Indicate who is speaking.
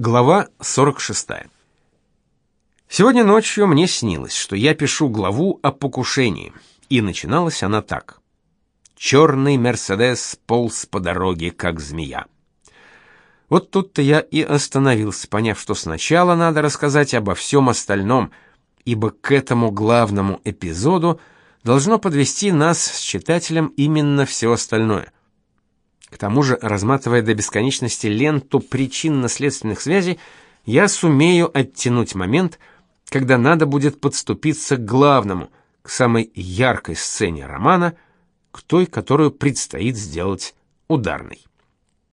Speaker 1: Глава 46. Сегодня ночью мне снилось, что я пишу главу о покушении, и начиналась она так: Черный Мерседес полз по дороге как змея. Вот тут-то я и остановился, поняв, что сначала надо рассказать обо всем остальном, ибо к этому главному эпизоду должно подвести нас с читателем именно все остальное. К тому же, разматывая до бесконечности ленту причинно-следственных связей, я сумею оттянуть момент, когда надо будет подступиться к главному, к самой яркой сцене романа, к той, которую предстоит сделать ударной.